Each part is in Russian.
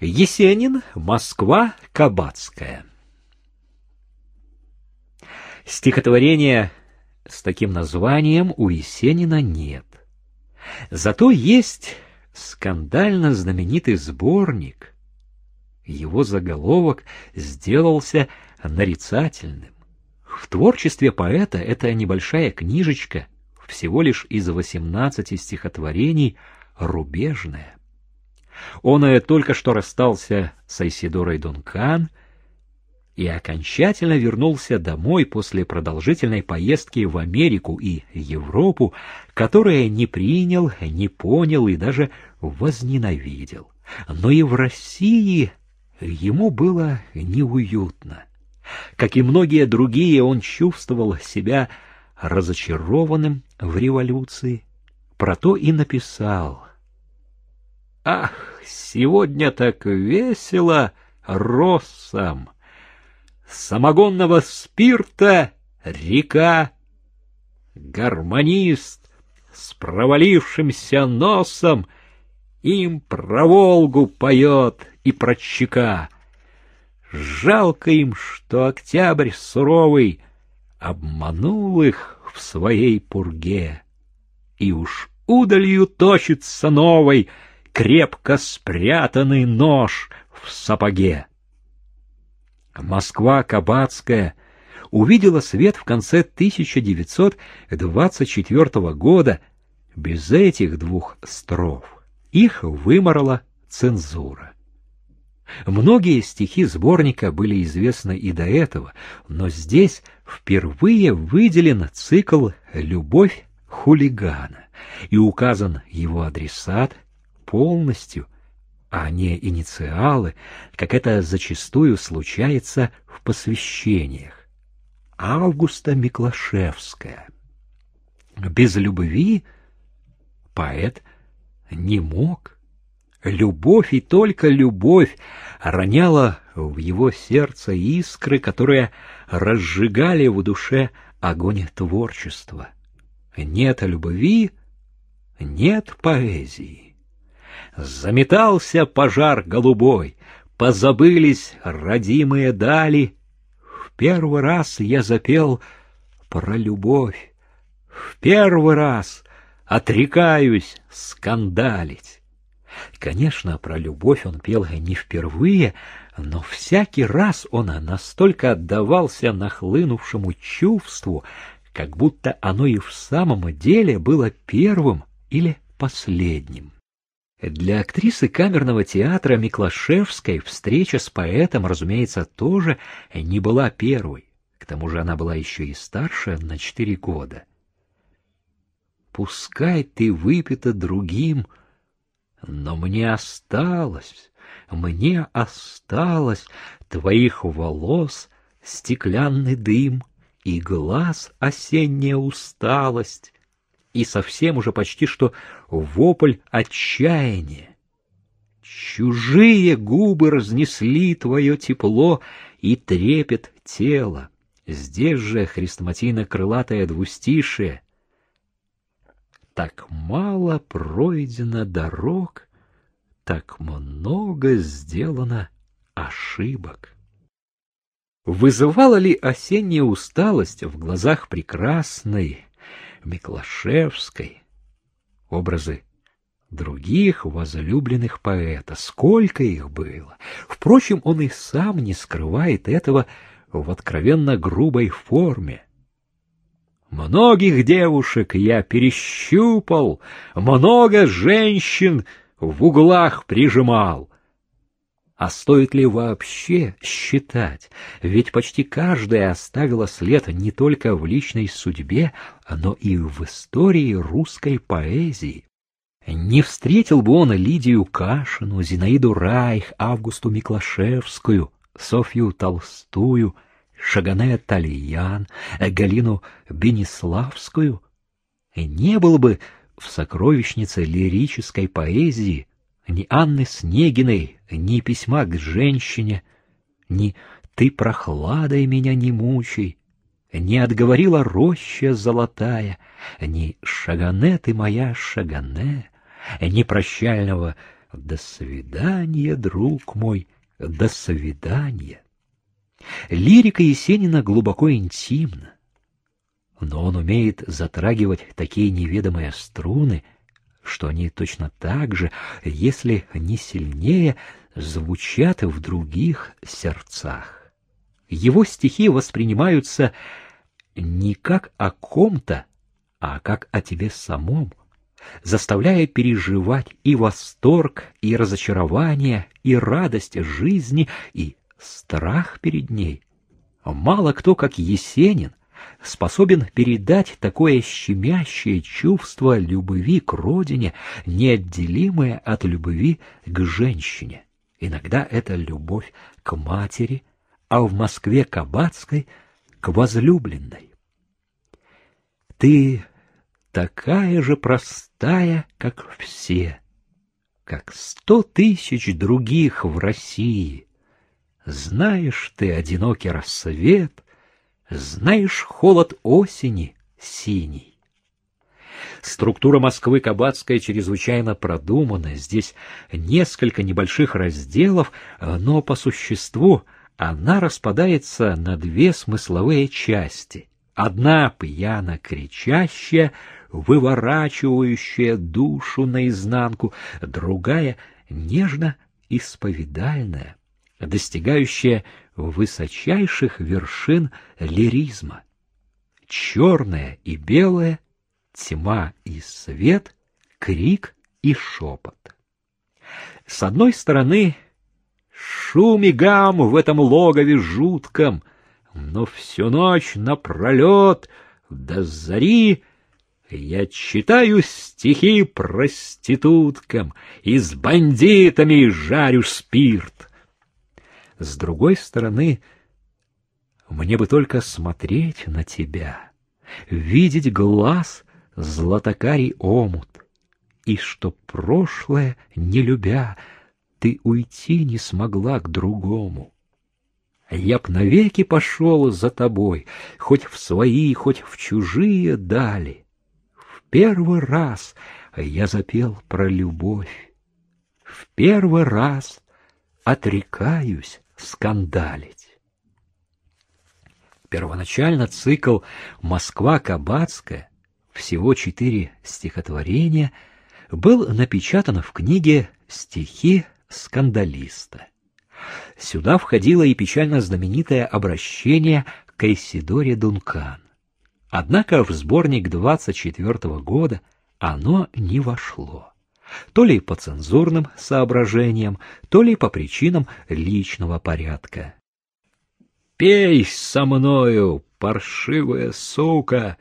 Есенин, Москва, Кабацкая. Стихотворения с таким названием у Есенина нет. Зато есть скандально знаменитый сборник. Его заголовок сделался нарицательным. В творчестве поэта эта небольшая книжечка, всего лишь из 18 стихотворений, рубежная. Он э, только что расстался с Айсидорой Дункан и окончательно вернулся домой после продолжительной поездки в Америку и Европу, которая не принял, не понял и даже возненавидел. Но и в России ему было неуютно. Как и многие другие, он чувствовал себя разочарованным в революции. Про то и написал. «Ах, сегодня так весело россом! Самогонного спирта река, гармонист с провалившимся носом им про Волгу поет и про Чека. Жалко им, что октябрь суровый обманул их в своей пурге, и уж удалью точится новой крепко спрятанный нож в сапоге. Москва Кабацкая увидела свет в конце 1924 года без этих двух строф. Их выморала цензура. Многие стихи сборника были известны и до этого, но здесь впервые выделен цикл «Любовь хулигана» и указан его адресат полностью, а не инициалы, как это зачастую случается в посвящениях. Августа Миклашевская. Без любви поэт не мог. Любовь и только любовь роняла в его сердце искры, которые разжигали в душе огонь творчества. Нет любви, нет поэзии. Заметался пожар голубой, позабылись родимые дали. В первый раз я запел про любовь, в первый раз отрекаюсь скандалить. Конечно, про любовь он пел не впервые, но всякий раз он настолько отдавался нахлынувшему чувству, как будто оно и в самом деле было первым или последним. Для актрисы камерного театра Миклашевской встреча с поэтом, разумеется, тоже не была первой. К тому же она была еще и старше на четыре года. «Пускай ты выпита другим», но мне осталось, мне осталось твоих волос стеклянный дым и глаз осенняя усталость, и совсем уже почти что вопль отчаяния. Чужие губы разнесли твое тепло и трепет тела. Здесь же хрестоматийно-крылатое двустишие, так мало пройдено дорог, так много сделано ошибок. Вызывала ли осенняя усталость в глазах прекрасной Миклашевской образы других возлюбленных поэта? Сколько их было! Впрочем, он и сам не скрывает этого в откровенно грубой форме. Многих девушек я перещупал, много женщин в углах прижимал. А стоит ли вообще считать? Ведь почти каждая оставила след не только в личной судьбе, но и в истории русской поэзии. Не встретил бы он Лидию Кашину, Зинаиду Райх, Августу Миклашевскую, Софью Толстую — Шагане Тальян, Галину Бениславскую, не было бы в сокровищнице лирической поэзии ни Анны Снегиной, ни письма к женщине, ни «Ты прохладой меня не мучай», не отговорила роща золотая, ни «Шагане ты моя, Шагане», ни прощального До свидания, друг мой, до свидания. Лирика Есенина глубоко интимна, но он умеет затрагивать такие неведомые струны, что они точно так же, если не сильнее, звучат в других сердцах. Его стихи воспринимаются не как о ком-то, а как о тебе самом, заставляя переживать и восторг, и разочарование, и радость жизни, и страх перед ней. Мало кто, как Есенин, способен передать такое щемящее чувство любви к родине, неотделимое от любви к женщине. Иногда это любовь к матери, а в Москве Кабацкой — к возлюбленной. Ты такая же простая, как все, как сто тысяч других в России. Знаешь ты одинокий рассвет, знаешь холод осени синий. Структура Москвы Кабацкая чрезвычайно продумана. Здесь несколько небольших разделов, но по существу она распадается на две смысловые части. Одна пьяно кричащая, выворачивающая душу наизнанку, другая нежно исповедальная, достигающая высочайших вершин лиризма. Черное и белое, тьма и свет, крик и шепот. С одной стороны, шум и гам в этом логове жутком, но всю ночь напролет до зари я читаю стихи проституткам и с бандитами жарю спирт. С другой стороны, мне бы только смотреть на тебя, видеть глаз златокарий омут, и что прошлое, не любя, ты уйти не смогла к другому. Я б навеки пошел за тобой, хоть в свои, хоть в чужие дали первый раз я запел про любовь. В первый раз отрекаюсь скандалить. Первоначально цикл «Москва-Кабацкая» всего четыре стихотворения был напечатан в книге «Стихи скандалиста». Сюда входило и печально знаменитое обращение к Эйсидоре Дункан. Однако в сборник 24 -го года оно не вошло. То ли по цензурным соображениям, то ли по причинам личного порядка. «Пей со мною, паршивая сука,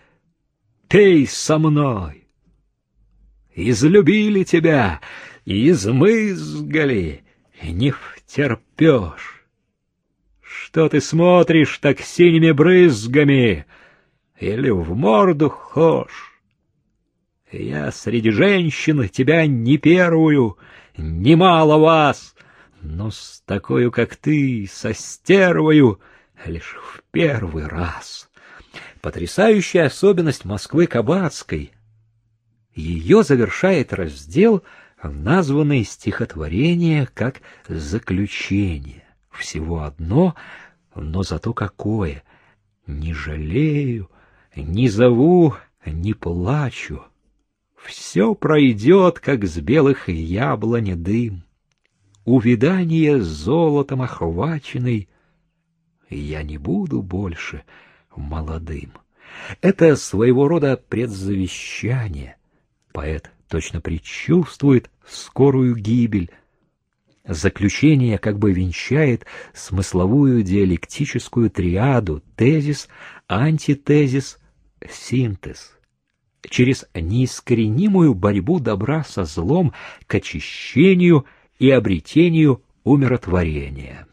пей со мной!» Излюбили тебя, измызгали, не втерпешь. Что ты смотришь так синими брызгами? или в морду хошь. Я среди женщин тебя не первую, немало вас, но с такой, как ты, со стервою, лишь в первый раз. Потрясающая особенность Москвы Кабацкой. Ее завершает раздел, названный стихотворение как заключение. Всего одно, но зато какое. Не жалею, не зову, не плачу. Все пройдет, как с белых яблони дым. Увидание золотом охваченный, я не буду больше молодым. Это своего рода предзавещание. Поэт точно предчувствует скорую гибель. Заключение как бы венчает смысловую диалектическую триаду тезис, антитезис, синтез. Через неискоренимую борьбу добра со злом к очищению и обретению умиротворения.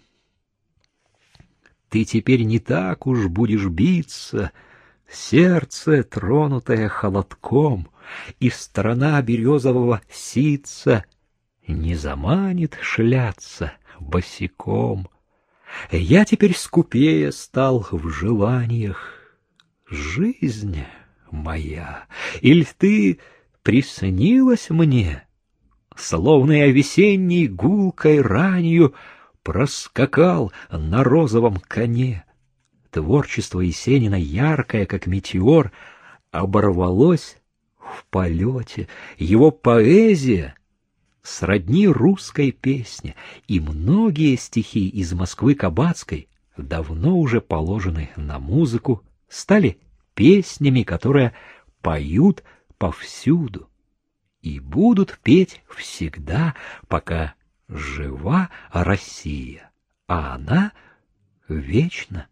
Ты теперь не так уж будешь биться, сердце, тронутое холодком, и сторона березового ситца не заманит шляться босиком. Я теперь скупее стал в желаниях. Жизнь моя, или ты приснилась мне? словно и весенней гулкой ранью, проскакал на розовом коне. Творчество Есенина, яркое, как метеор, оборвалось в полете. Его поэзия сродни русской песне, и многие стихи из Москвы Кабацкой, давно уже положены на музыку, стали песнями, которые поют повсюду и будут петь всегда, пока жива Россия, а она вечно